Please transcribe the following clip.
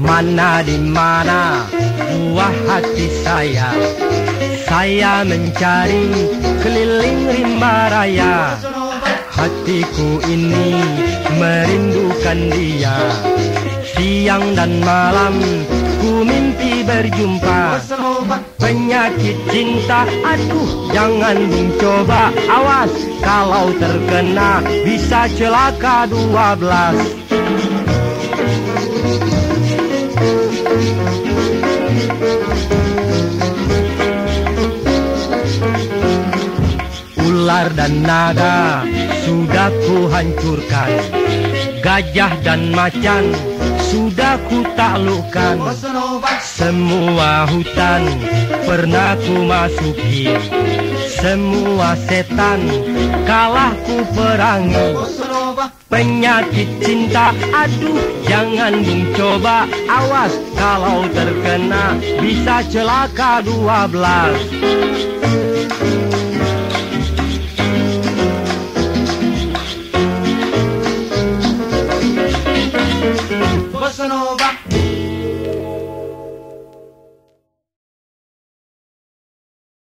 Mana di mana? Buah hati saya. Saya mencari keliling rimba raya. Hatiku ini merindukan dia. Siang dan malam ku mimpi berjumpa Penyakit cinta aduh jangan mencoba. Awas kalau terkena bisa celaka dua belas. Ular dan naga sudah ku hancurkan Gajah dan macan sudah ku taklukkan. Semua hutan pernah ku masuki. Semua setan kalah ku perangi. Penyakit cinta aduh jangan mencoba. Awas kalau terkena bisa celaka dua belas その場